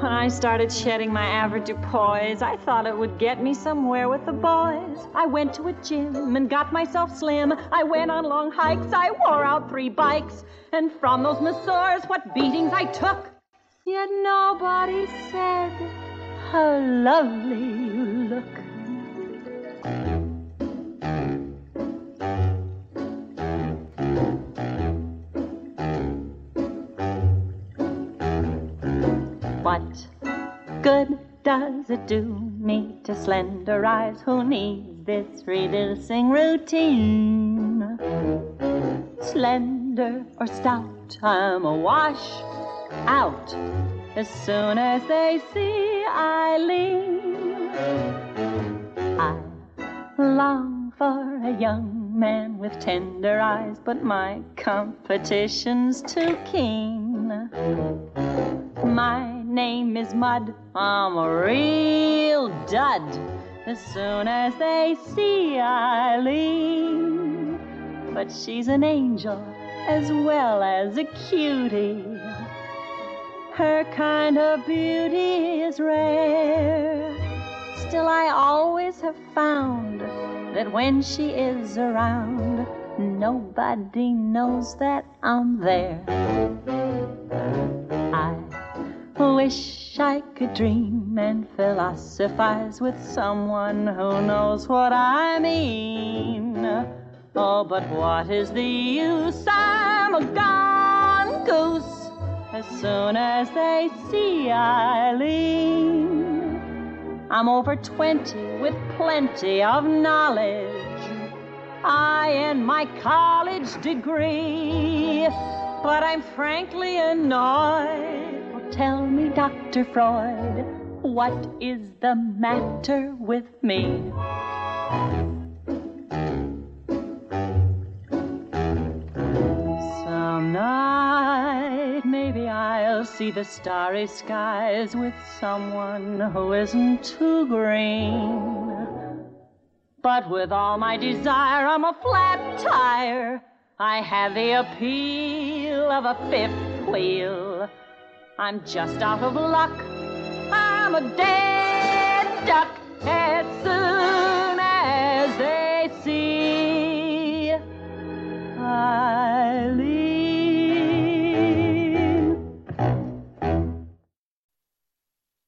When I started shedding my avoirdupois, I thought it would get me somewhere with the boys. I went to a gym and got myself slim. I went on long hikes, I wore out three bikes. And from those masseurs, what beatings I took. Yet nobody said how lovely you look. What good does it do me to slenderize? Who needs this reducing routine? Slender or stout, I'm a wash out as soon as they see Eileen. I long for a young man with tender eyes, but my competition's too keen. My name is Mud, I'm a real dud. As soon as they see Eileen, but she's an angel as well as a cutie. Her kind of beauty is rare. Still, I always have found that when she is around, nobody knows that I'm there. Wish I could dream and philosophize with someone who knows what I mean. Oh, but what is the use? I'm a gone goose as soon as they see Eileen. I'm over 20 with plenty of knowledge. I and my college degree, but I'm frankly annoyed. Tell me, Dr. Freud, what is the matter with me? Some night, maybe I'll see the starry skies with someone who isn't too green. But with all my desire, I'm a flat tire. I have the appeal of a fifth wheel. I'm just out of luck. I'm a dead duck. It's